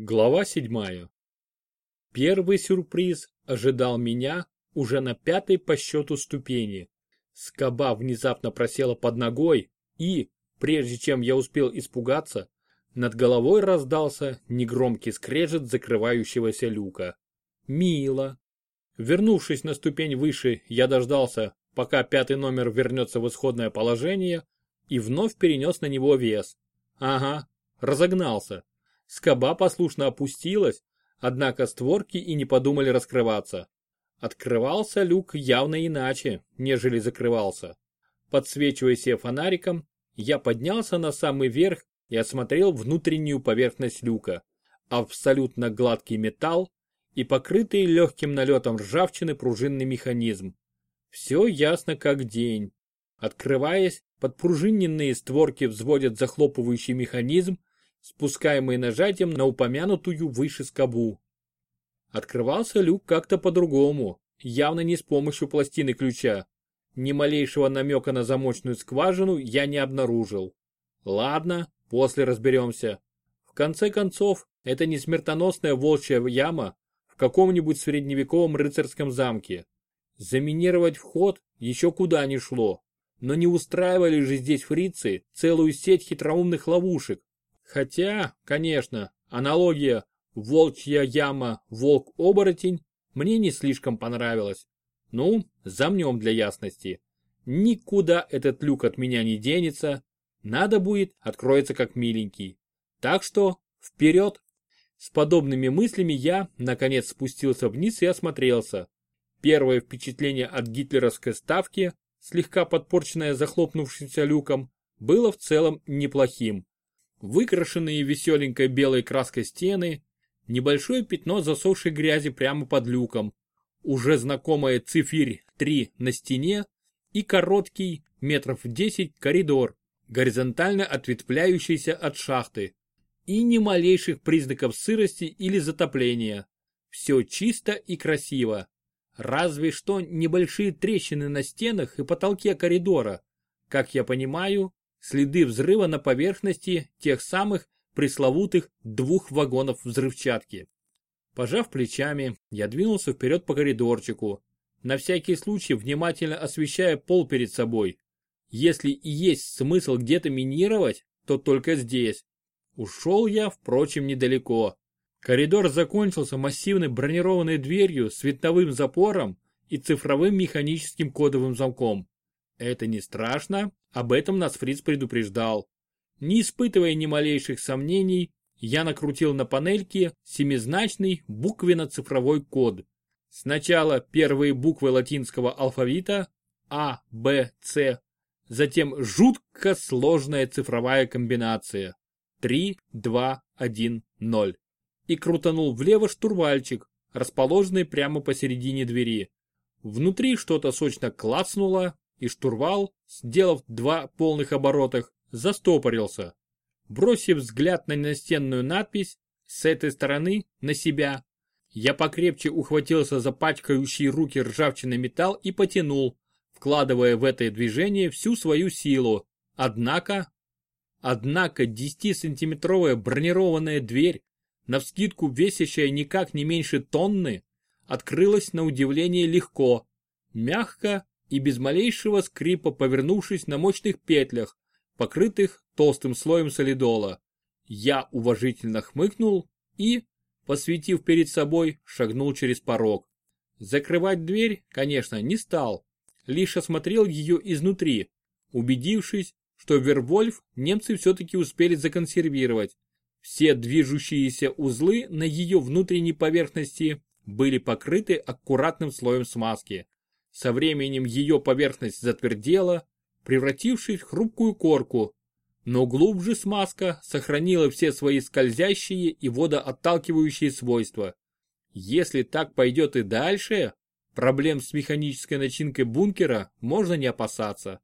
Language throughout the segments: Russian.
Глава седьмая. Первый сюрприз ожидал меня уже на пятой по счету ступени. Скоба внезапно просела под ногой и, прежде чем я успел испугаться, над головой раздался негромкий скрежет закрывающегося люка. Мило. Вернувшись на ступень выше, я дождался, пока пятый номер вернется в исходное положение и вновь перенес на него вес. Ага, разогнался. Скоба послушно опустилась, однако створки и не подумали раскрываться. Открывался люк явно иначе, нежели закрывался. Подсвечивая себе фонариком, я поднялся на самый верх и осмотрел внутреннюю поверхность люка. Абсолютно гладкий металл и покрытый легким налетом ржавчины пружинный механизм. Все ясно как день. Открываясь, подпружиненные створки взводят захлопывающий механизм, спускаемые нажатием на упомянутую выше скобу. Открывался люк как-то по-другому, явно не с помощью пластины ключа. Ни малейшего намека на замочную скважину я не обнаружил. Ладно, после разберемся. В конце концов, это не смертоносная волчья яма в каком-нибудь средневековом рыцарском замке. Заминировать вход еще куда ни шло. Но не устраивали же здесь фрицы целую сеть хитроумных ловушек, Хотя, конечно, аналогия «волчья яма, волк-оборотень» мне не слишком понравилась. Ну, замнем для ясности. Никуда этот люк от меня не денется. Надо будет, откроется как миленький. Так что, вперед! С подобными мыслями я, наконец, спустился вниз и осмотрелся. Первое впечатление от гитлеровской ставки, слегка подпорченное захлопнувшимся люком, было в целом неплохим выкрашенные веселенькой белой краской стены, небольшое пятно засохшей грязи прямо под люком, уже знакомая цифирь 3 на стене и короткий, метров 10, коридор, горизонтально ответвляющийся от шахты. И ни малейших признаков сырости или затопления. Все чисто и красиво. Разве что небольшие трещины на стенах и потолке коридора. Как я понимаю, следы взрыва на поверхности тех самых пресловутых двух вагонов взрывчатки. Пожав плечами, я двинулся вперед по коридорчику, на всякий случай внимательно освещая пол перед собой. Если и есть смысл где-то минировать, то только здесь. Ушел я, впрочем, недалеко. Коридор закончился массивной бронированной дверью с световым запором и цифровым механическим кодовым замком. Это не страшно, об этом нас Фриц предупреждал. Не испытывая ни малейших сомнений, я накрутил на панельке семизначный буквенно-цифровой код. Сначала первые буквы латинского алфавита А, Б, С, затем жутко сложная цифровая комбинация 3, 2, 1, 0 и крутанул влево штурвальчик, расположенный прямо посередине двери. Внутри что-то сочно клацнуло, и штурвал, сделав два полных оборотах, застопорился. Бросив взгляд на настенную надпись, с этой стороны на себя, я покрепче ухватился за пачкающий руки ржавчиной металл и потянул, вкладывая в это движение всю свою силу. Однако, однако 10-сантиметровая бронированная дверь, навскидку весящая никак не меньше тонны, открылась на удивление легко, мягко и без малейшего скрипа повернувшись на мощных петлях, покрытых толстым слоем солидола. Я уважительно хмыкнул и, посветив перед собой, шагнул через порог. Закрывать дверь, конечно, не стал, лишь осмотрел ее изнутри, убедившись, что Вервольф немцы все-таки успели законсервировать. Все движущиеся узлы на ее внутренней поверхности были покрыты аккуратным слоем смазки. Со временем ее поверхность затвердела, превратившись в хрупкую корку, но глубже смазка сохранила все свои скользящие и водоотталкивающие свойства. Если так пойдет и дальше, проблем с механической начинкой бункера можно не опасаться.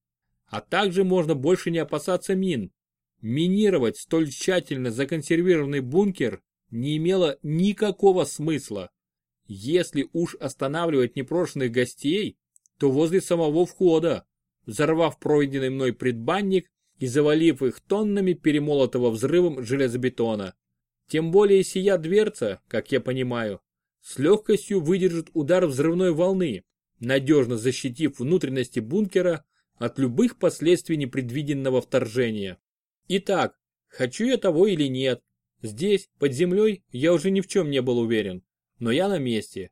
А также можно больше не опасаться мин. Минировать столь тщательно законсервированный бункер не имело никакого смысла. Если уж останавливать непрошенных гостей, то возле самого входа, взорвав пройденный мной предбанник и завалив их тоннами перемолотого взрывом железобетона. Тем более сия дверца, как я понимаю, с легкостью выдержит удар взрывной волны, надежно защитив внутренности бункера от любых последствий непредвиденного вторжения. Итак, хочу я того или нет, здесь, под землей, я уже ни в чем не был уверен, но я на месте.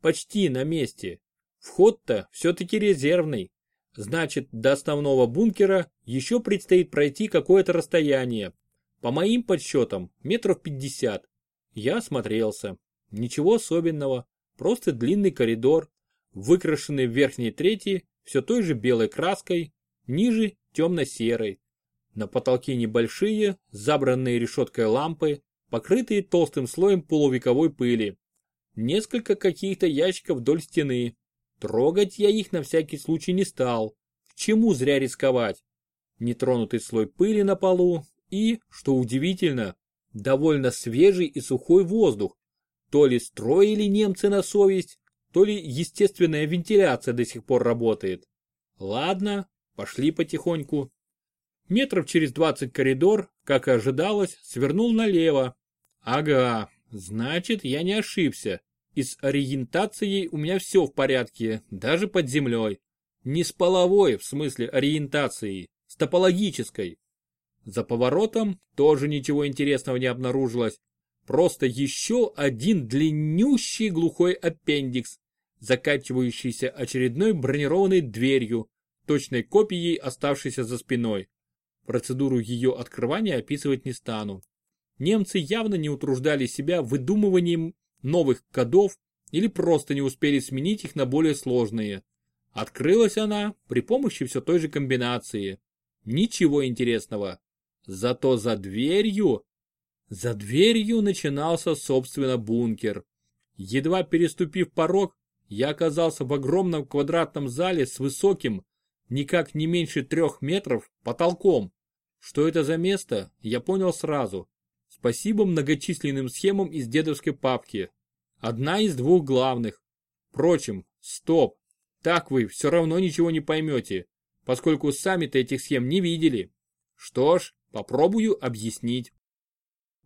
Почти на месте. Вход-то все-таки резервный. Значит, до основного бункера еще предстоит пройти какое-то расстояние. По моим подсчетам, метров 50. Я осмотрелся. Ничего особенного. Просто длинный коридор, выкрашенный в верхней трети все той же белой краской, ниже темно-серой. На потолке небольшие, забранные решеткой лампы, покрытые толстым слоем полувековой пыли. Несколько каких-то ящиков вдоль стены. Трогать я их на всякий случай не стал. К чему зря рисковать? Нетронутый слой пыли на полу и, что удивительно, довольно свежий и сухой воздух. То ли строили немцы на совесть, то ли естественная вентиляция до сих пор работает. Ладно, пошли потихоньку. Метров через двадцать коридор, как и ожидалось, свернул налево. Ага, значит я не ошибся. И с ориентацией у меня все в порядке, даже под землей. Не с половой, в смысле ориентации, с топологической. За поворотом тоже ничего интересного не обнаружилось. Просто еще один длиннющий глухой аппендикс, заканчивающийся очередной бронированной дверью, точной копией оставшейся за спиной. Процедуру ее открывания описывать не стану. Немцы явно не утруждали себя выдумыванием новых кодов или просто не успели сменить их на более сложные. Открылась она при помощи все той же комбинации. Ничего интересного. Зато за дверью... За дверью начинался, собственно, бункер. Едва переступив порог, я оказался в огромном квадратном зале с высоким, никак не меньше трех метров, потолком. Что это за место, я понял сразу. Спасибо многочисленным схемам из дедовской папки. Одна из двух главных. Впрочем, стоп, так вы все равно ничего не поймете, поскольку сами-то этих схем не видели. Что ж, попробую объяснить.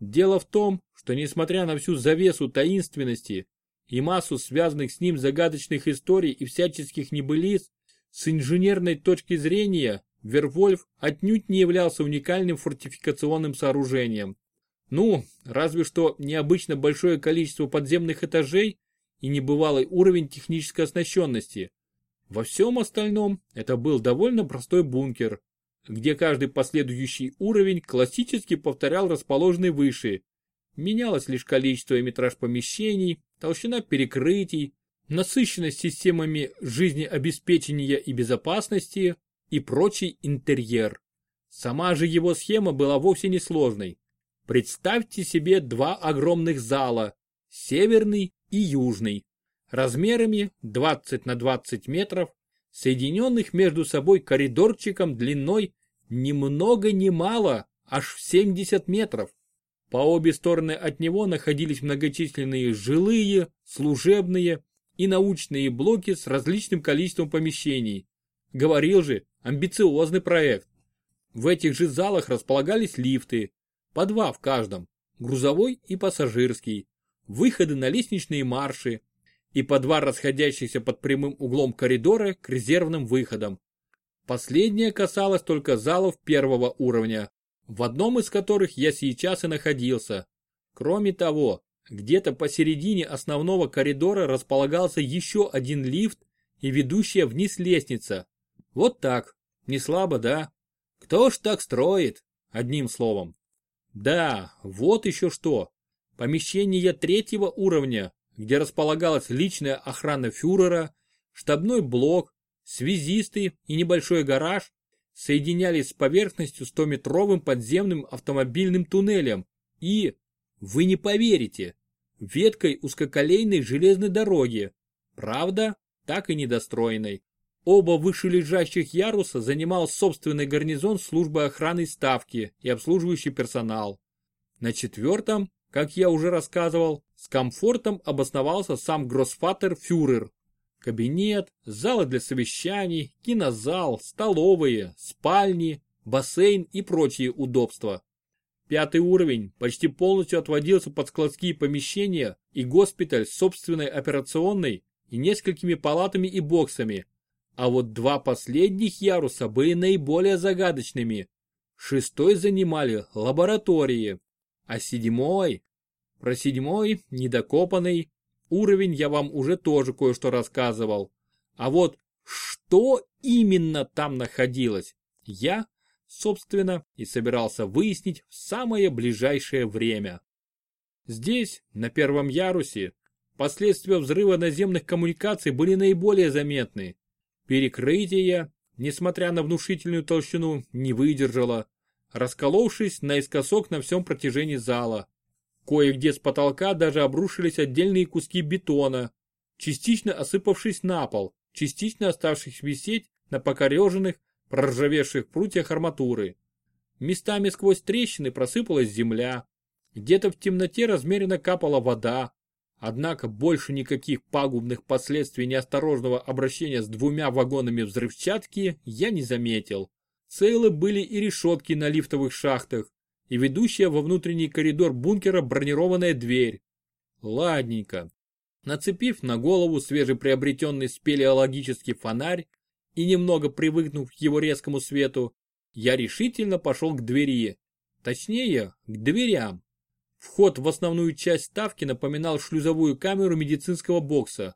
Дело в том, что несмотря на всю завесу таинственности, и массу связанных с ним загадочных историй и всяческих небылиц, с инженерной точки зрения Вервольф отнюдь не являлся уникальным фортификационным сооружением. Ну, разве что необычно большое количество подземных этажей и небывалый уровень технической оснащенности. Во всем остальном это был довольно простой бункер, где каждый последующий уровень классически повторял расположенный выше. Менялось лишь количество и метраж помещений, толщина перекрытий, насыщенность системами жизнеобеспечения и безопасности и прочий интерьер. Сама же его схема была вовсе не сложной. Представьте себе два огромных зала, северный и южный, размерами 20 на 20 метров, соединенных между собой коридорчиком длиной ни много ни мало, аж в 70 метров. По обе стороны от него находились многочисленные жилые, служебные и научные блоки с различным количеством помещений. Говорил же, амбициозный проект. В этих же залах располагались лифты, по два в каждом, грузовой и пассажирский, выходы на лестничные марши и по два расходящихся под прямым углом коридора к резервным выходам. Последнее касалось только залов первого уровня, в одном из которых я сейчас и находился. Кроме того, где-то посередине основного коридора располагался еще один лифт и ведущая вниз лестница. Вот так, не слабо, да? Кто ж так строит? Одним словом. Да, вот еще что. Помещение третьего уровня, где располагалась личная охрана фюрера, штабной блок, связисты и небольшой гараж, соединялись с поверхностью 100-метровым подземным автомобильным туннелем и, вы не поверите, веткой узкоколейной железной дороги, правда, так и недостроенной. Оба вышележащих яруса занимал собственный гарнизон службы охраны ставки и обслуживающий персонал. На четвертом, как я уже рассказывал, с комфортом обосновался сам гроссфатер фюрер Кабинет, залы для совещаний, кинозал, столовые, спальни, бассейн и прочие удобства. Пятый уровень почти полностью отводился под складские помещения и госпиталь с собственной операционной и несколькими палатами и боксами. А вот два последних яруса были наиболее загадочными. Шестой занимали лаборатории, а седьмой... Про седьмой, недокопанный, уровень я вам уже тоже кое-что рассказывал. А вот что именно там находилось, я собственно, и собирался выяснить в самое ближайшее время. Здесь, на первом ярусе, последствия взрыва наземных коммуникаций были наиболее заметны. Перекрытие, несмотря на внушительную толщину, не выдержало, расколовшись наискосок на всем протяжении зала. Кое-где с потолка даже обрушились отдельные куски бетона, частично осыпавшись на пол, частично оставшись висеть на покореженных проржавевших прутьях арматуры. Местами сквозь трещины просыпалась земля. Где-то в темноте размеренно капала вода. Однако больше никаких пагубных последствий неосторожного обращения с двумя вагонами взрывчатки я не заметил. Целы были и решетки на лифтовых шахтах, и ведущая во внутренний коридор бункера бронированная дверь. Ладненько. Нацепив на голову свежеприобретенный спелеологический фонарь, и немного привыкнув к его резкому свету, я решительно пошел к двери. Точнее, к дверям. Вход в основную часть ставки напоминал шлюзовую камеру медицинского бокса.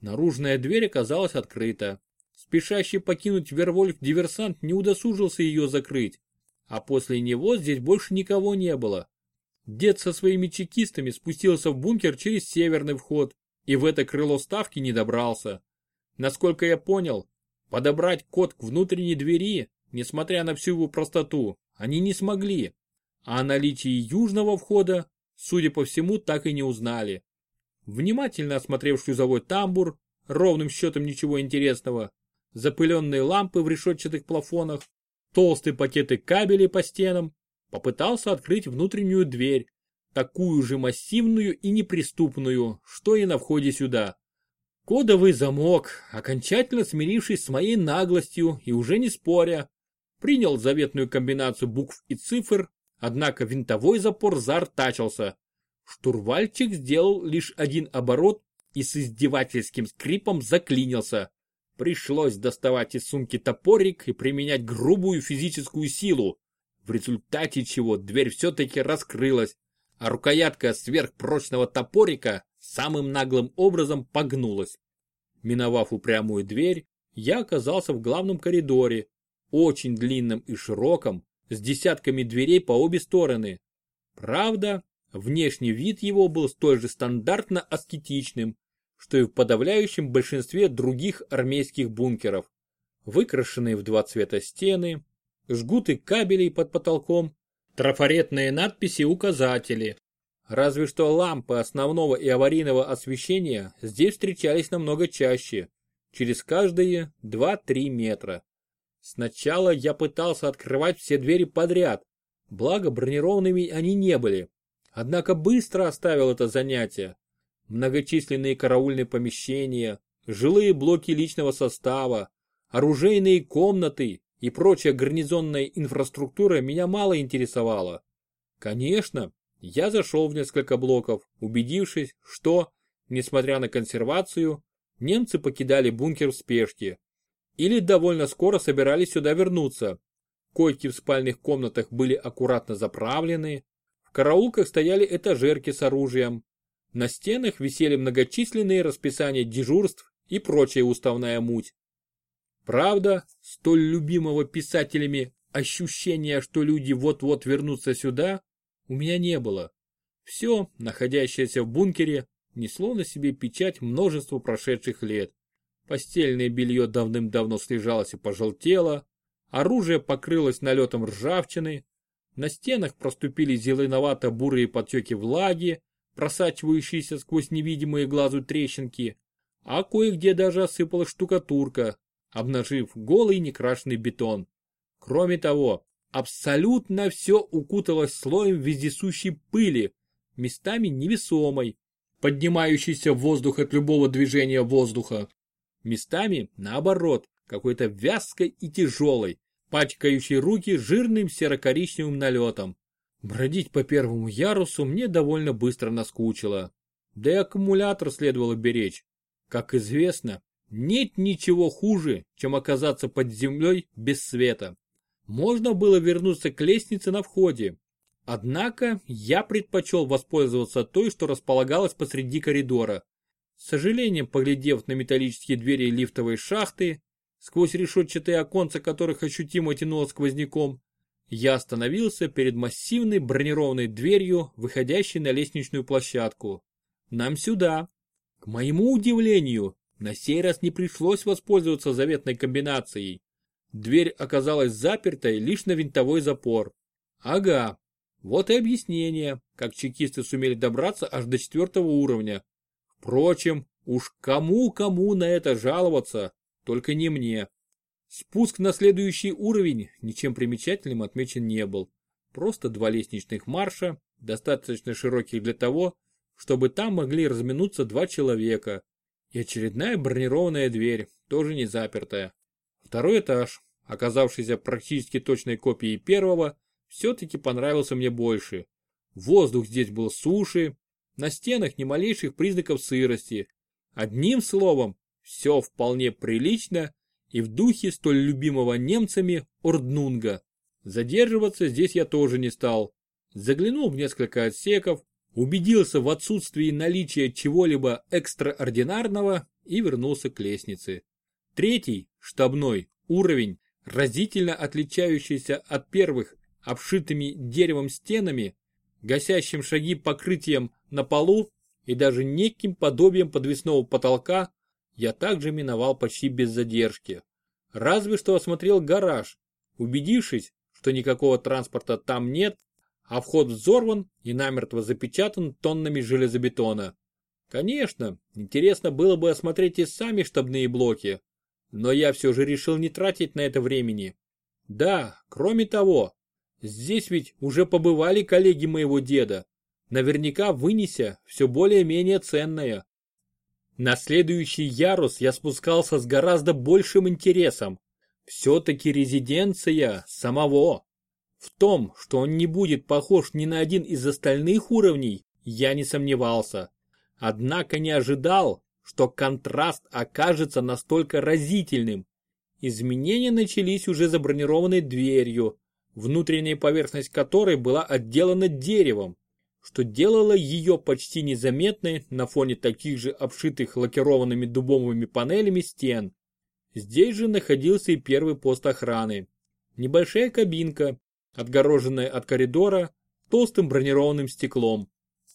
Наружная дверь оказалась открыта. Спешащий покинуть Вервольф диверсант не удосужился ее закрыть, а после него здесь больше никого не было. Дед со своими чекистами спустился в бункер через северный вход и в это крыло ставки не добрался. Насколько я понял, Подобрать код к внутренней двери, несмотря на всю его простоту, они не смогли, а о наличии южного входа, судя по всему, так и не узнали. Внимательно осмотрев шлюзовой тамбур, ровным счетом ничего интересного, запыленные лампы в решетчатых плафонах, толстые пакеты кабелей по стенам, попытался открыть внутреннюю дверь, такую же массивную и неприступную, что и на входе сюда. Кодовый замок, окончательно смирившись с моей наглостью и уже не споря, принял заветную комбинацию букв и цифр, однако винтовой запор заортачился. Штурвальчик сделал лишь один оборот и с издевательским скрипом заклинился. Пришлось доставать из сумки топорик и применять грубую физическую силу, в результате чего дверь все-таки раскрылась, а рукоятка сверхпрочного топорика самым наглым образом погнулась. Миновав упрямую дверь, я оказался в главном коридоре, очень длинном и широком, с десятками дверей по обе стороны. Правда, внешний вид его был столь же стандартно аскетичным, что и в подавляющем большинстве других армейских бункеров. Выкрашенные в два цвета стены, жгуты кабелей под потолком, трафаретные надписи-указатели, Разве что лампы основного и аварийного освещения здесь встречались намного чаще, через каждые 2-3 метра. Сначала я пытался открывать все двери подряд, благо бронированными они не были. Однако быстро оставил это занятие. Многочисленные караульные помещения, жилые блоки личного состава, оружейные комнаты и прочая гарнизонная инфраструктура меня мало интересовала. Конечно, я зашел в несколько блоков, убедившись, что, несмотря на консервацию, немцы покидали бункер в спешке. Или довольно скоро собирались сюда вернуться. Койки в спальных комнатах были аккуратно заправлены. В караулках стояли этажерки с оружием. На стенах висели многочисленные расписания дежурств и прочая уставная муть. Правда, столь любимого писателями ощущения, что люди вот-вот вернутся сюда, у меня не было. Все, находящееся в бункере, несло на себе печать множества прошедших лет. Постельное белье давным-давно слежалось и пожелтело, оружие покрылось налетом ржавчины, на стенах проступили зеленовато-бурые потеки влаги, просачивающиеся сквозь невидимые глазу трещинки, а кое-где даже осыпалась штукатурка, обнажив голый некрашенный бетон. Кроме того, Абсолютно все укуталось слоем вездесущей пыли, местами невесомой, поднимающейся в воздух от любого движения воздуха. Местами, наоборот, какой-то вязкой и тяжелой, пачкающей руки жирным серо-коричневым налетом. Бродить по первому ярусу мне довольно быстро наскучило. Да и аккумулятор следовало беречь. Как известно, нет ничего хуже, чем оказаться под землей без света. Можно было вернуться к лестнице на входе. Однако я предпочел воспользоваться той, что располагалась посреди коридора. С сожалением, поглядев на металлические двери лифтовой шахты, сквозь решетчатые оконца которых ощутимо тянуло сквозняком, я остановился перед массивной бронированной дверью, выходящей на лестничную площадку. Нам сюда. К моему удивлению, на сей раз не пришлось воспользоваться заветной комбинацией. Дверь оказалась запертой лишь на винтовой запор. Ага, вот и объяснение, как чекисты сумели добраться аж до четвертого уровня. Впрочем, уж кому-кому на это жаловаться, только не мне. Спуск на следующий уровень ничем примечательным отмечен не был. Просто два лестничных марша, достаточно широких для того, чтобы там могли разминуться два человека. И очередная бронированная дверь, тоже не запертая. Второй этаж, оказавшийся практически точной копией первого, все-таки понравился мне больше. Воздух здесь был суше, на стенах ни малейших признаков сырости. Одним словом, все вполне прилично и в духе столь любимого немцами Орднунга. Задерживаться здесь я тоже не стал. Заглянул в несколько отсеков, убедился в отсутствии наличия чего-либо экстраординарного и вернулся к лестнице. Третий, штабной, уровень, разительно отличающийся от первых обшитыми деревом стенами, гасящим шаги покрытием на полу и даже неким подобием подвесного потолка, я также миновал почти без задержки. Разве что осмотрел гараж, убедившись, что никакого транспорта там нет, а вход взорван и намертво запечатан тоннами железобетона. Конечно, интересно было бы осмотреть и сами штабные блоки, но я все же решил не тратить на это времени. Да, кроме того, здесь ведь уже побывали коллеги моего деда, наверняка вынеся все более-менее ценное. На следующий ярус я спускался с гораздо большим интересом. Все-таки резиденция самого. В том, что он не будет похож ни на один из остальных уровней, я не сомневался. Однако не ожидал, что контраст окажется настолько разительным. Изменения начались уже за бронированной дверью, внутренняя поверхность которой была отделана деревом что делало ее почти незаметной на фоне таких же обшитых лакированными дубовыми панелями стен. Здесь же находился и первый пост охраны. Небольшая кабинка, отгороженная от коридора толстым бронированным стеклом.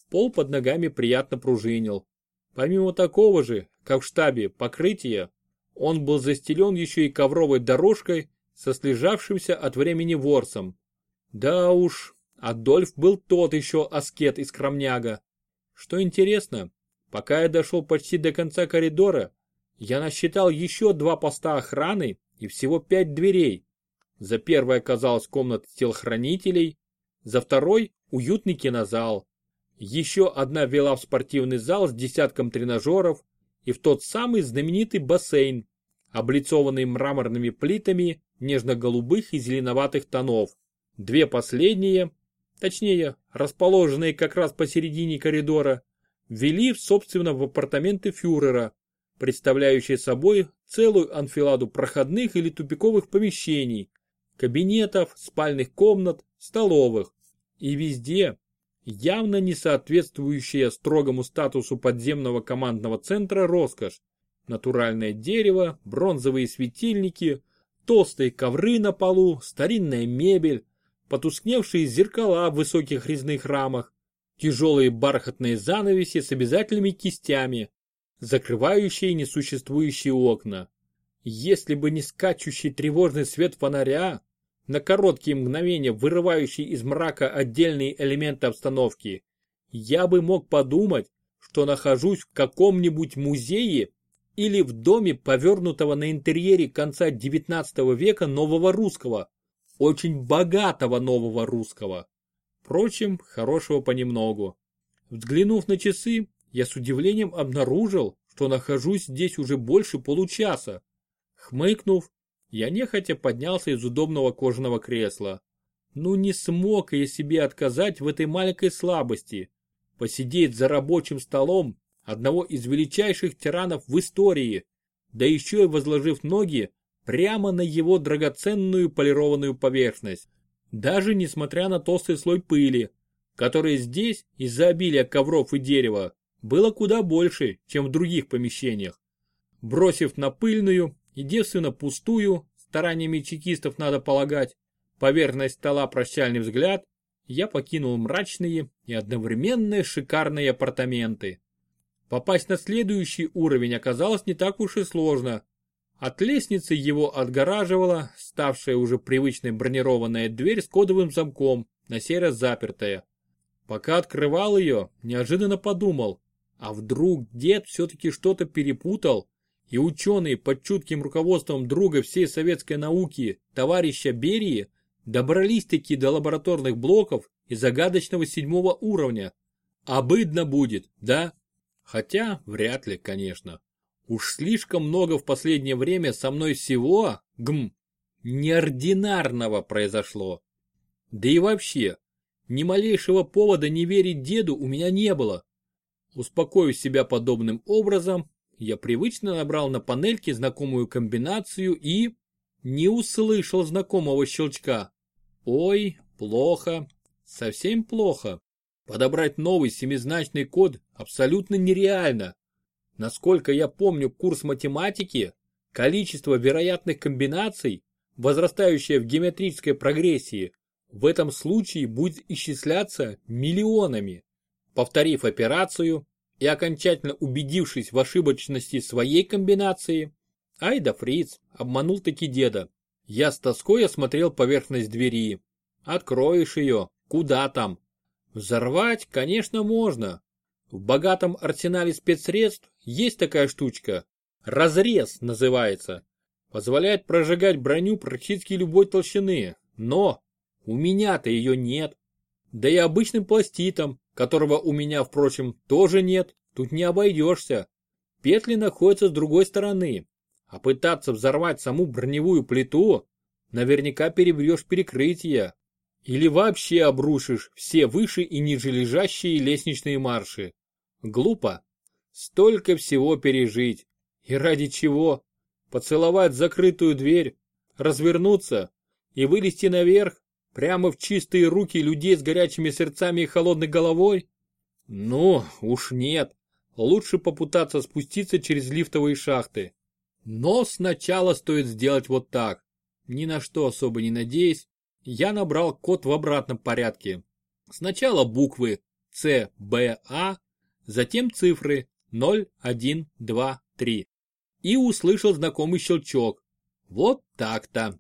Пол под ногами приятно пружинил. Помимо такого же, как в штабе, покрытия, он был застелен еще и ковровой дорожкой со слежавшимся от времени ворсом. Да уж, Адольф был тот еще аскет и скромняга. Что интересно, пока я дошел почти до конца коридора, я насчитал еще два поста охраны и всего пять дверей. За первой оказалась комната телохранителей, за второй – уютный кинозал. Еще одна вела в спортивный зал с десятком тренажеров и в тот самый знаменитый бассейн, облицованный мраморными плитами нежно-голубых и зеленоватых тонов. Две последние точнее, расположенные как раз посередине коридора, ввели, собственно, в апартаменты фюрера, представляющие собой целую анфиладу проходных или тупиковых помещений, кабинетов, спальных комнат, столовых. И везде явно не соответствующая строгому статусу подземного командного центра роскошь. Натуральное дерево, бронзовые светильники, толстые ковры на полу, старинная мебель, потускневшие зеркала в высоких резных рамах, тяжелые бархатные занавеси с обязательными кистями, закрывающие несуществующие окна. Если бы не скачущий тревожный свет фонаря, на короткие мгновения вырывающий из мрака отдельные элементы обстановки, я бы мог подумать, что нахожусь в каком-нибудь музее или в доме, повернутого на интерьере конца XIX века нового русского, очень богатого нового русского. Впрочем, хорошего понемногу. Взглянув на часы, я с удивлением обнаружил, что нахожусь здесь уже больше получаса. Хмыкнув, я нехотя поднялся из удобного кожаного кресла. Ну не смог я себе отказать в этой маленькой слабости. Посидеть за рабочим столом одного из величайших тиранов в истории, да еще и возложив ноги прямо на его драгоценную полированную поверхность. Даже несмотря на толстый слой пыли, который здесь из-за обилия ковров и дерева было куда больше, чем в других помещениях. Бросив на пыльную, единственно пустую, стараниями чекистов надо полагать, поверхность стола прощальный взгляд, я покинул мрачные и одновременно шикарные апартаменты. Попасть на следующий уровень оказалось не так уж и сложно. От лестницы его отгораживала ставшая уже привычной бронированная дверь с кодовым замком, на сей раз запертая. Пока открывал ее, неожиданно подумал, а вдруг дед все-таки что-то перепутал, и ученые под чутким руководством друга всей советской науки, товарища Берии, добрались-таки до лабораторных блоков и загадочного седьмого уровня. Обыдно будет, да? Хотя, вряд ли, конечно. Уж слишком много в последнее время со мной всего, гм, неординарного произошло. Да и вообще, ни малейшего повода не верить деду у меня не было. Успокоив себя подобным образом, я привычно набрал на панельке знакомую комбинацию и... Не услышал знакомого щелчка. Ой, плохо, совсем плохо. Подобрать новый семизначный код абсолютно нереально. Насколько я помню курс математики, количество вероятных комбинаций, возрастающее в геометрической прогрессии, в этом случае будет исчисляться миллионами. Повторив операцию и окончательно убедившись в ошибочности своей комбинации, Айда Фриц обманул таки деда. Я с тоской осмотрел поверхность двери. Откроешь ее, куда там? Взорвать, конечно, можно. В богатом арсенале спецсредств есть такая штучка. Разрез называется. Позволяет прожигать броню практически любой толщины. Но у меня-то ее нет. Да и обычным пластитом, которого у меня, впрочем, тоже нет, тут не обойдешься. Петли находятся с другой стороны. А пытаться взорвать саму броневую плиту, наверняка перебьешь перекрытие. Или вообще обрушишь все выше и ниже лежащие лестничные марши. Глупо. Столько всего пережить. И ради чего? Поцеловать закрытую дверь, развернуться и вылезти наверх, Прямо в чистые руки людей с горячими сердцами и холодной головой? Ну, уж нет. Лучше попытаться спуститься через лифтовые шахты. Но сначала стоит сделать вот так. Ни на что особо не надеясь, я набрал код в обратном порядке. Сначала буквы С, Б, А, затем цифры 0, 1, 2, 3. И услышал знакомый щелчок. Вот так-то.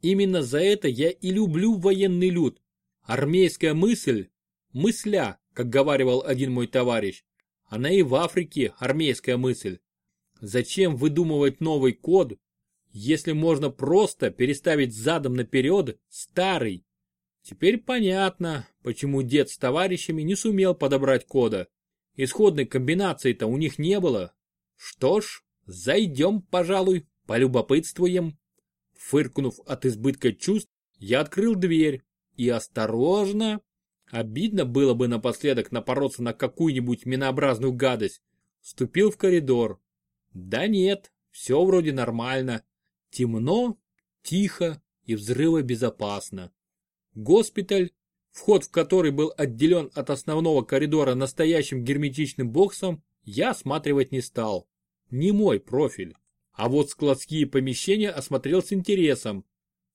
Именно за это я и люблю военный люд. Армейская мысль, мысля, как говаривал один мой товарищ, она и в Африке армейская мысль. Зачем выдумывать новый код, если можно просто переставить задом наперед старый? Теперь понятно, почему дед с товарищами не сумел подобрать кода. Исходной комбинации-то у них не было. Что ж, зайдем, пожалуй, полюбопытствуем. Фыркнув от избытка чувств, я открыл дверь и осторожно, обидно было бы напоследок напороться на какую-нибудь минообразную гадость, вступил в коридор. Да нет, все вроде нормально. Темно, тихо и взрывобезопасно. Госпиталь, вход в который был отделен от основного коридора настоящим герметичным боксом, я осматривать не стал. Не мой профиль. А вот складские помещения осмотрел с интересом.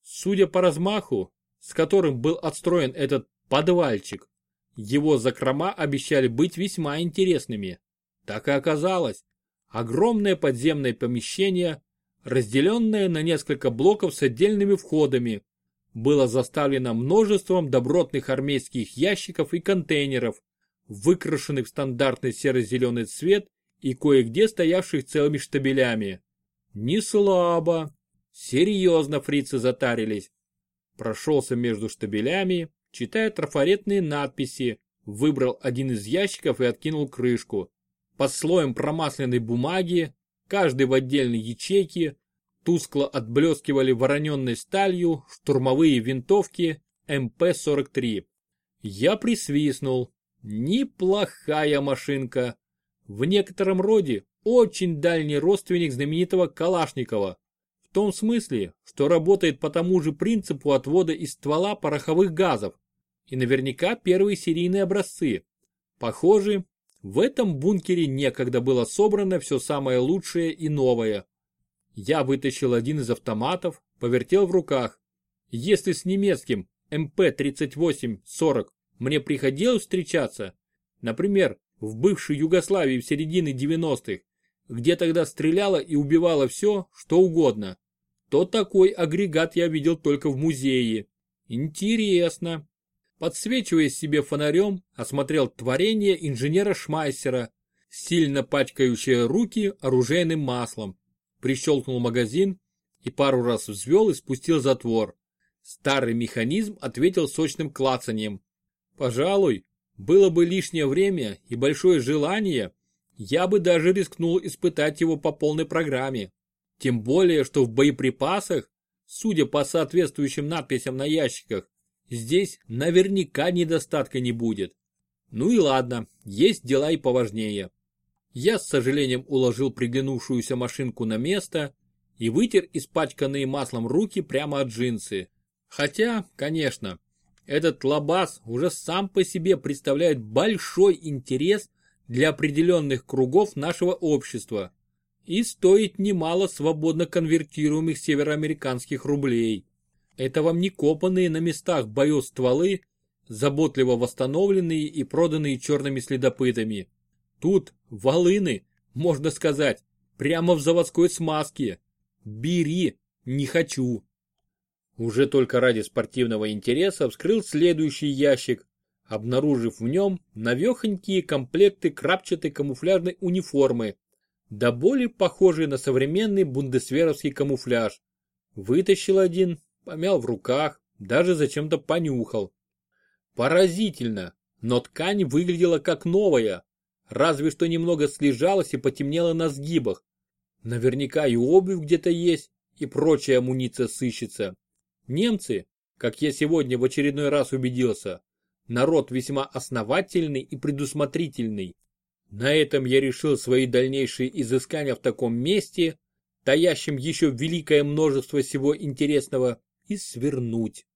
Судя по размаху, с которым был отстроен этот подвальчик, его закрома обещали быть весьма интересными. Так и оказалось. Огромное подземное помещение, разделенное на несколько блоков с отдельными входами, было заставлено множеством добротных армейских ящиков и контейнеров, выкрашенных в стандартный серо-зеленый цвет и кое-где стоявших целыми штабелями. Не слабо. Серьезно фрицы затарились. Прошелся между штабелями, читая трафаретные надписи, выбрал один из ящиков и откинул крышку. Под слоем промасленной бумаги, каждый в отдельной ячейке, тускло отблескивали вороненной сталью штурмовые винтовки МП-43. Я присвистнул. Неплохая машинка. В некотором роде очень дальний родственник знаменитого Калашникова. В том смысле, что работает по тому же принципу отвода из ствола пороховых газов. И наверняка первые серийные образцы. Похоже, в этом бункере некогда было собрано все самое лучшее и новое. Я вытащил один из автоматов, повертел в руках. Если с немецким МП-38-40 мне приходилось встречаться, например, в бывшей Югославии в середине 90-х, где тогда стреляло и убивало все, что угодно, то такой агрегат я видел только в музее. Интересно. Подсвечиваясь себе фонарем, осмотрел творение инженера Шмайсера, сильно пачкающее руки оружейным маслом. Прищелкнул магазин и пару раз взвел и спустил затвор. Старый механизм ответил сочным клацанием. Пожалуй, было бы лишнее время и большое желание, я бы даже рискнул испытать его по полной программе. Тем более, что в боеприпасах, судя по соответствующим надписям на ящиках, здесь наверняка недостатка не будет. Ну и ладно, есть дела и поважнее. Я с сожалением уложил приглянувшуюся машинку на место и вытер испачканные маслом руки прямо от джинсы. Хотя, конечно, этот лабаз уже сам по себе представляет большой интерес для определенных кругов нашего общества и стоит немало свободно конвертируемых североамериканских рублей. Это вам не копанные на местах боев стволы, заботливо восстановленные и проданные черными следопытами. Тут волыны, можно сказать, прямо в заводской смазке. Бери, не хочу. Уже только ради спортивного интереса вскрыл следующий ящик, обнаружив в нем навехонькие комплекты крапчатой камуфляжной униформы, да более похожие на современный бундесверовский камуфляж. Вытащил один, помял в руках, даже зачем-то понюхал. Поразительно, но ткань выглядела как новая, разве что немного слежалась и потемнела на сгибах. Наверняка и обувь где-то есть, и прочая амуниция сыщется. Немцы, как я сегодня в очередной раз убедился, народ весьма основательный и предусмотрительный. На этом я решил свои дальнейшие изыскания в таком месте, таящем еще великое множество всего интересного, и свернуть.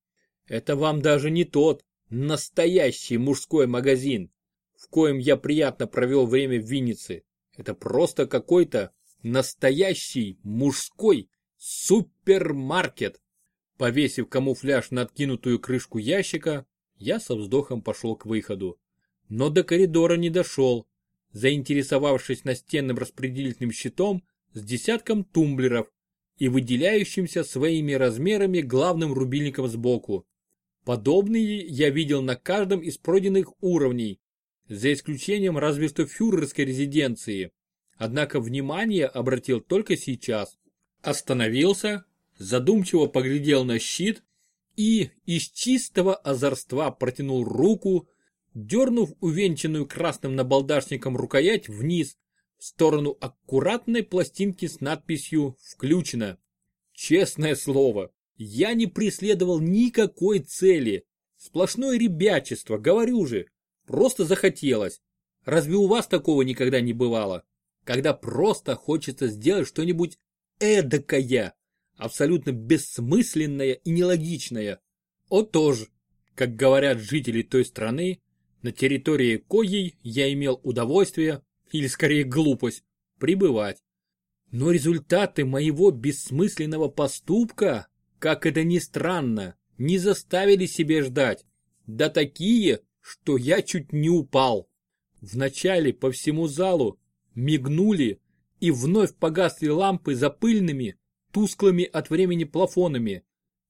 Это вам даже не тот, настоящий мужской магазин, в коем я приятно провел время в Виннице. Это просто какой-то настоящий мужской супермаркет. Повесив камуфляж на откинутую крышку ящика, я со вздохом пошел к выходу. Но до коридора не дошел, заинтересовавшись настенным распределительным щитом с десятком тумблеров и выделяющимся своими размерами главным рубильником сбоку. Подобные я видел на каждом из пройденных уровней, за исключением разве что фюрерской резиденции. Однако внимание обратил только сейчас. Остановился, задумчиво поглядел на щит и из чистого озорства протянул руку, дернув увенчанную красным набалдашником рукоять вниз, в сторону аккуратной пластинки с надписью «Включено». Честное слово, я не преследовал никакой цели. Сплошное ребячество, говорю же. Просто захотелось. Разве у вас такого никогда не бывало? Когда просто хочется сделать что-нибудь эдакое, абсолютно бессмысленная и нелогичная. О тоже, как говорят жители той страны, на территории коей я имел удовольствие, или скорее глупость, пребывать. Но результаты моего бессмысленного поступка, как это ни странно, не заставили себе ждать. Да такие, что я чуть не упал. Вначале по всему залу мигнули и вновь погасли лампы за пыльными, тусклыми от времени плафонами.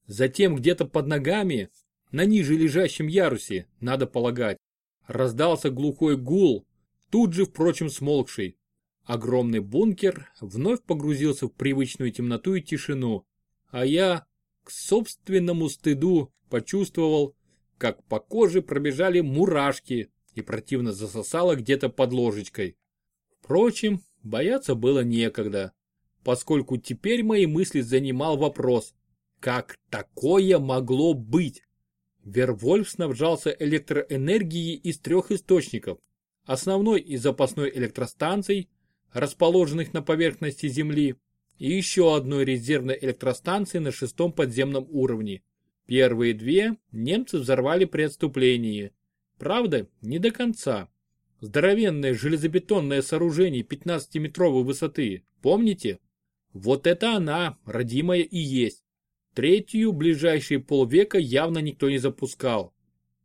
Затем где-то под ногами, на ниже лежащем ярусе, надо полагать, раздался глухой гул, тут же, впрочем, смолкший. Огромный бункер вновь погрузился в привычную темноту и тишину, а я, к собственному стыду, почувствовал, как по коже пробежали мурашки и противно засосало где-то под ложечкой. Впрочем, бояться было некогда поскольку теперь мои мысли занимал вопрос, как такое могло быть? Вервольф снабжался электроэнергией из трех источников. Основной из запасной электростанций, расположенных на поверхности Земли, и еще одной резервной электростанции на шестом подземном уровне. Первые две немцы взорвали при отступлении. Правда, не до конца. Здоровенное железобетонное сооружение 15-метровой высоты, помните? Вот это она, родимая и есть. Третью ближайшие полвека явно никто не запускал.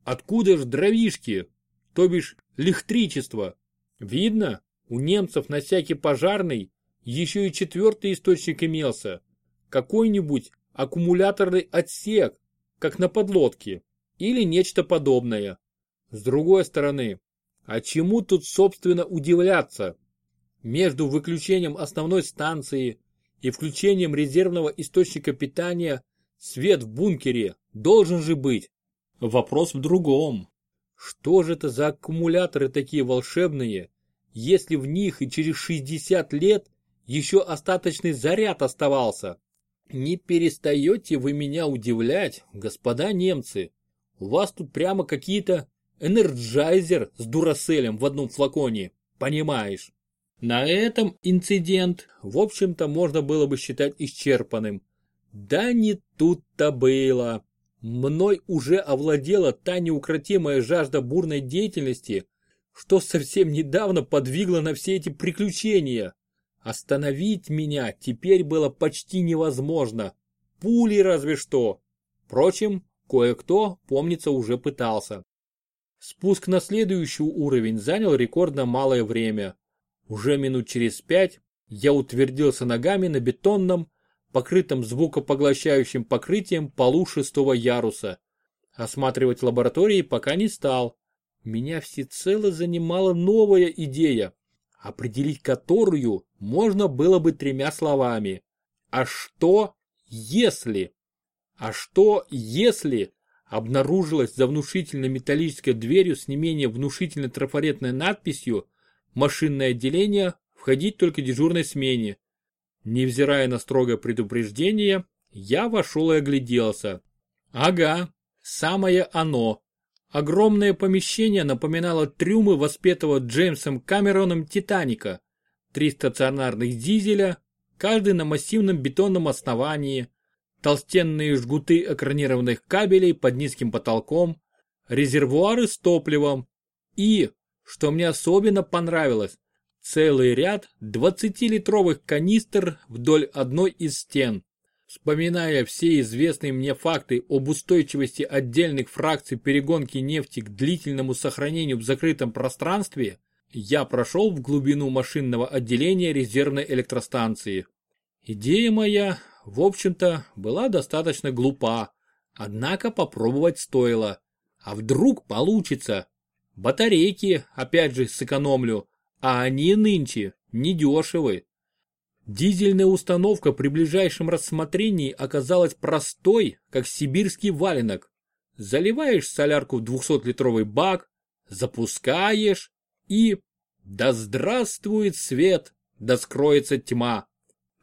Откуда ж дровишки? То бишь электричество? Видно, у немцев на всякий пожарный еще и четвертый источник имелся. Какой-нибудь аккумуляторный отсек, как на подлодке, или нечто подобное. С другой стороны, а чему тут собственно удивляться? Между выключением основной станции и включением резервного источника питания свет в бункере должен же быть. Вопрос в другом. Что же это за аккумуляторы такие волшебные, если в них и через 60 лет еще остаточный заряд оставался? Не перестаете вы меня удивлять, господа немцы. У вас тут прямо какие-то Energizer с Duracell ем в одном флаконе, понимаешь? На этом инцидент, в общем-то, можно было бы считать исчерпанным. Да не тут-то было. Мной уже овладела та неукротимая жажда бурной деятельности, что совсем недавно подвигло на все эти приключения. Остановить меня теперь было почти невозможно. Пули разве что. Впрочем, кое-кто, помнится, уже пытался. Спуск на следующий уровень занял рекордно малое время. Уже минут через пять я утвердился ногами на бетонном, покрытом звукопоглощающим покрытием полу шестого яруса. Осматривать лаборатории пока не стал. Меня всецело занимала новая идея, определить которую можно было бы тремя словами. А что, если? А что, если обнаружилась за внушительной металлической дверью с не менее внушительной трафаретной надписью машинное отделение, входить только дежурной смене. Невзирая на строгое предупреждение, я вошел и огляделся. Ага, самое оно. Огромное помещение напоминало трюмы воспетого Джеймсом Камероном Титаника. Три стационарных дизеля, каждый на массивном бетонном основании, толстенные жгуты экранированных кабелей под низким потолком, резервуары с топливом и, что мне особенно понравилось, целый ряд 20-литровых канистр вдоль одной из стен. Вспоминая все известные мне факты об устойчивости отдельных фракций перегонки нефти к длительному сохранению в закрытом пространстве, я прошел в глубину машинного отделения резервной электростанции. Идея моя, в общем-то, была достаточно глупа, однако попробовать стоило. А вдруг получится? Батарейки, опять же, сэкономлю, а они нынче недешевы. Дизельная установка при ближайшем рассмотрении оказалась простой, как сибирский валенок. Заливаешь солярку в 200-литровый бак, запускаешь и... Да здравствует свет, да скроется тьма.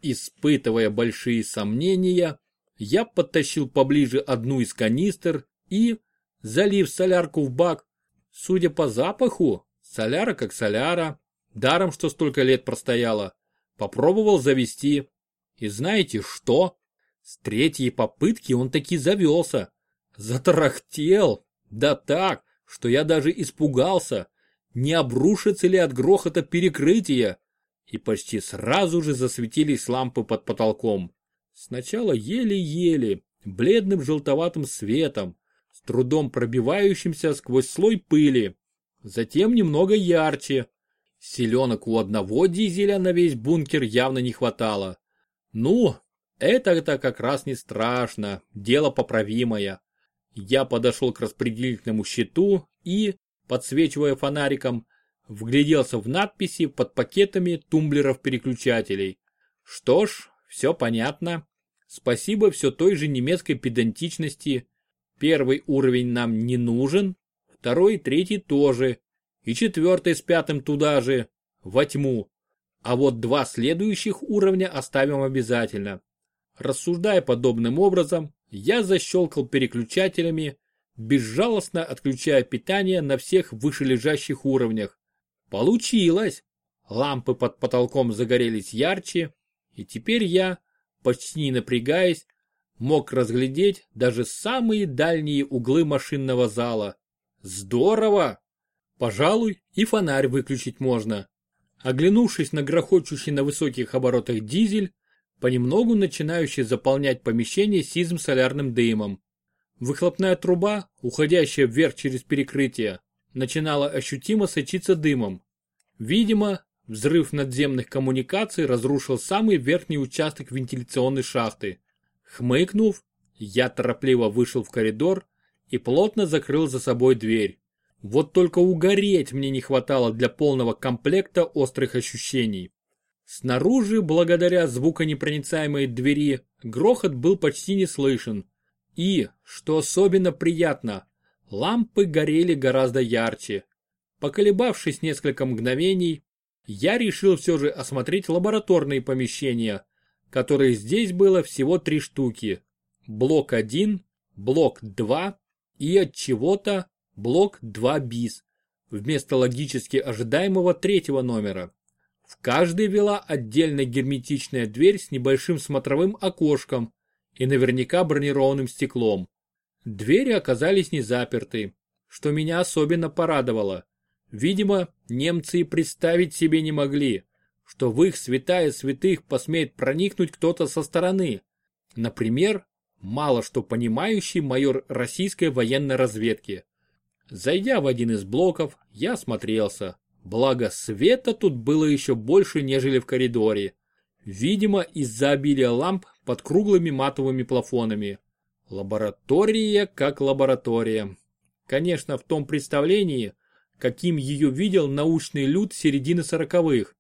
Испытывая большие сомнения, я подтащил поближе одну из канистр и, залив солярку в бак, Судя по запаху, соляра как соляра, даром что столько лет простояла. Попробовал завести. И знаете что? С третьей попытки он таки завелся. Затарахтел. Да так, что я даже испугался, не обрушится ли от грохота перекрытие. И почти сразу же засветились лампы под потолком. Сначала еле-еле, бледным желтоватым светом, с трудом пробивающимся сквозь слой пыли. Затем немного ярче. Селенок у одного дизеля на весь бункер явно не хватало. Ну, это-то как раз не страшно, дело поправимое. Я подошел к распределительному щиту и, подсвечивая фонариком, вгляделся в надписи под пакетами тумблеров-переключателей. Что ж, все понятно. Спасибо все той же немецкой педантичности, Первый уровень нам не нужен, второй и третий тоже, и четвертый с пятым туда же, во тьму. А вот два следующих уровня оставим обязательно. Рассуждая подобным образом, я защелкал переключателями, безжалостно отключая питание на всех вышележащих уровнях. Получилось! Лампы под потолком загорелись ярче, и теперь я, почти не напрягаясь, мог разглядеть даже самые дальние углы машинного зала. Здорово! Пожалуй, и фонарь выключить можно. Оглянувшись на грохочущий на высоких оборотах дизель, понемногу начинающий заполнять помещение сизм солярным дымом. Выхлопная труба, уходящая вверх через перекрытие, начинала ощутимо сочиться дымом. Видимо, взрыв надземных коммуникаций разрушил самый верхний участок вентиляционной шахты. Хмыкнув, я торопливо вышел в коридор и плотно закрыл за собой дверь. Вот только угореть мне не хватало для полного комплекта острых ощущений. Снаружи, благодаря звуконепроницаемой двери, грохот был почти не слышен. И, что особенно приятно, лампы горели гораздо ярче. Поколебавшись несколько мгновений, я решил все же осмотреть лабораторные помещения, которые здесь было всего три штуки. Блок 1, блок 2 и от чего-то блок 2 бис, вместо логически ожидаемого третьего номера. В каждой вела отдельная герметичная дверь с небольшим смотровым окошком и наверняка бронированным стеклом. Двери оказались не заперты, что меня особенно порадовало. Видимо, немцы и представить себе не могли, что в их святая святых посмеет проникнуть кто-то со стороны. Например, мало что понимающий майор российской военной разведки. Зайдя в один из блоков, я осмотрелся. Благо, света тут было еще больше, нежели в коридоре. Видимо, из-за обилия ламп под круглыми матовыми плафонами. Лаборатория как лаборатория. Конечно, в том представлении, каким ее видел научный люд середины сороковых.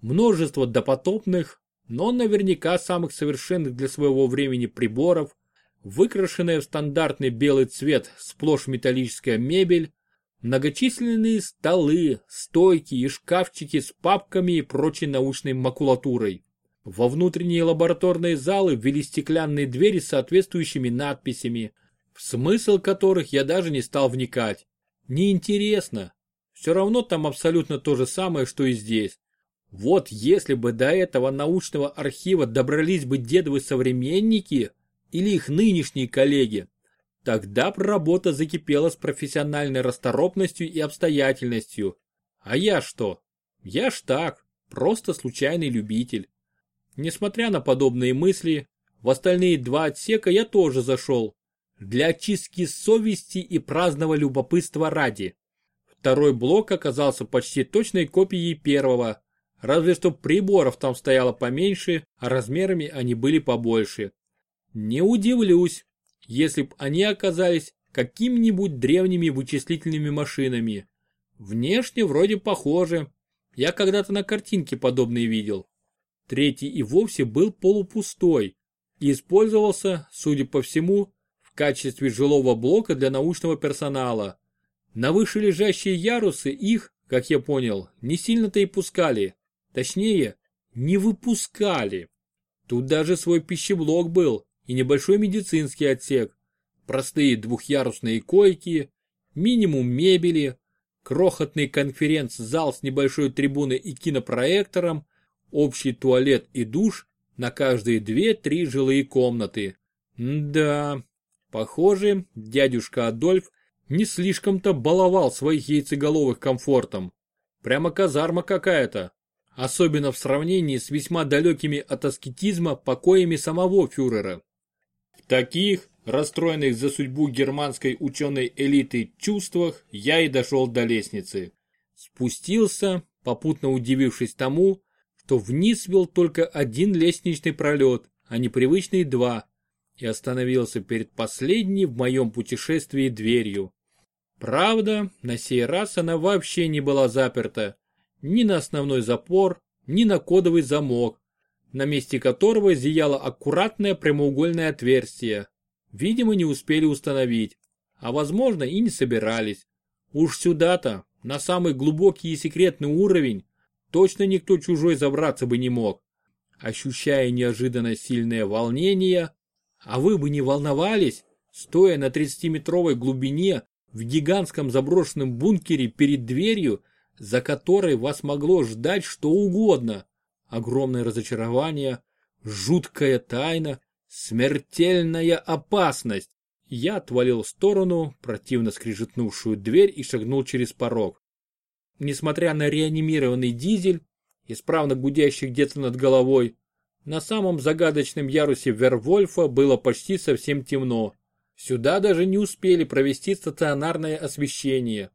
Множество допотопных, но наверняка самых совершенных для своего времени приборов, выкрашенная в стандартный белый цвет сплошь металлическая мебель, многочисленные столы, стойки и шкафчики с папками и прочей научной макулатурой. Во внутренние лабораторные залы ввели стеклянные двери с соответствующими надписями, в смысл которых я даже не стал вникать. Неинтересно. Все равно там абсолютно то же самое, что и здесь. Вот если бы до этого научного архива добрались бы дедовы современники, или их нынешние коллеги, тогда б работа закипела с профессиональной расторопностью и обстоятельностью. А я что? Я ж так, просто случайный любитель. Несмотря на подобные мысли, в остальные два отсека я тоже зашел. Для очистки совести и праздного любопытства ради. Второй блок оказался почти точной копией первого, разве что приборов там стояло поменьше, а размерами они были побольше. Не удивлюсь, если б они оказались какими-нибудь древними вычислительными машинами. Внешне вроде похожи. Я когда-то на картинке подобные видел. Третий и вовсе был полупустой и использовался, судя по всему, в качестве жилого блока для научного персонала. На вышележащие ярусы их, как я понял, не сильно-то и пускали. Точнее, не выпускали. Тут даже свой пищеблок был, и небольшой медицинский отсек, простые двухъярусные койки, минимум мебели, крохотный конференц-зал с небольшой трибуной и кинопроектором, общий туалет и душ на каждые две-три жилые комнаты. Да, похоже, дядюшка Адольф не слишком-то баловал своих яйцеголовых комфортом. Прямо казарма какая-то. Особенно в сравнении с весьма далекими от аскетизма покоями самого фюрера. В таких, расстроенных за судьбу германской ученой элиты чувствах, я и дошел до лестницы. Спустился, попутно удивившись тому, что вниз вел только один лестничный пролет, а не привычные два, и остановился перед последней в моем путешествии дверью. Правда, на сей раз она вообще не была заперта ни на основной запор, ни на кодовый замок, на месте которого зияло аккуратное прямоугольное отверстие. Видимо, не успели установить, а возможно и не собирались. Уж сюда-то, на самый глубокий и секретный уровень, точно никто чужой забраться бы не мог. Ощущая неожиданно сильное волнение, а вы бы не волновались, стоя на 30-метровой глубине в гигантском заброшенном бункере перед дверью, за которой вас могло ждать что угодно. Огромное разочарование, жуткая тайна, смертельная опасность. Я отвалил в сторону, противно скрижетнувшую дверь и шагнул через порог. Несмотря на реанимированный дизель, исправно гудящий где-то над головой, на самом загадочном ярусе Вервольфа было почти совсем темно. Сюда даже не успели провести стационарное освещение.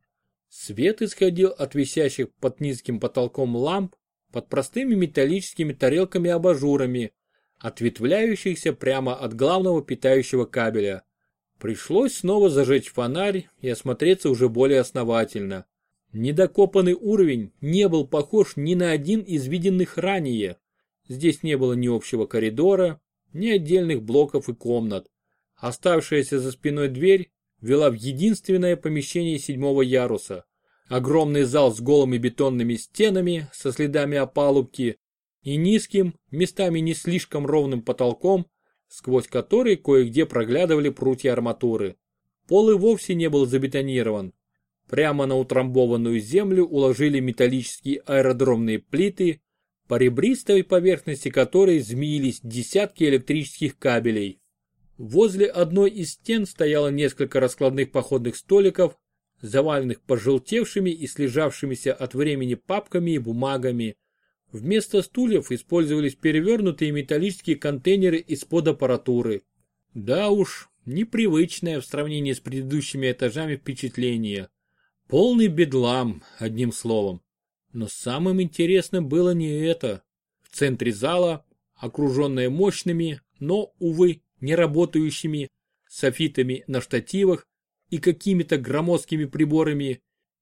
Свет исходил от висящих под низким потолком ламп под простыми металлическими тарелками-абажурами, ответвляющихся прямо от главного питающего кабеля. Пришлось снова зажечь фонарь и осмотреться уже более основательно. Недокопанный уровень не был похож ни на один из виденных ранее. Здесь не было ни общего коридора, ни отдельных блоков и комнат. Оставшаяся за спиной дверь вела в единственное помещение седьмого яруса. Огромный зал с голыми бетонными стенами, со следами опалубки и низким, местами не слишком ровным потолком, сквозь который кое-где проглядывали прутья арматуры. Пол и вовсе не был забетонирован. Прямо на утрамбованную землю уложили металлические аэродромные плиты, по ребристой поверхности которой змеились десятки электрических кабелей. Возле одной из стен стояло несколько раскладных походных столиков, заваленных пожелтевшими и слежавшимися от времени папками и бумагами. Вместо стульев использовались перевернутые металлические контейнеры из-под аппаратуры. Да уж, непривычное в сравнении с предыдущими этажами впечатление. Полный бедлам, одним словом. Но самым интересным было не это. В центре зала, окруженная мощными, но, увы, не работающими, софитами на штативах и какими-то громоздкими приборами,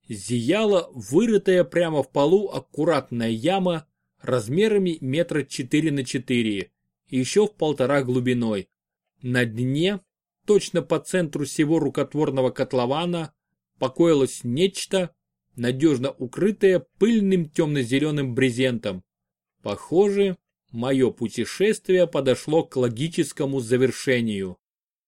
зияла вырытая прямо в полу аккуратная яма размерами метра 4 на 4 и еще в полтора глубиной. На дне, точно по центру всего рукотворного котлована, покоилось нечто, надежно укрытое пыльным темно-зеленым брезентом. Похоже, мое путешествие подошло к логическому завершению.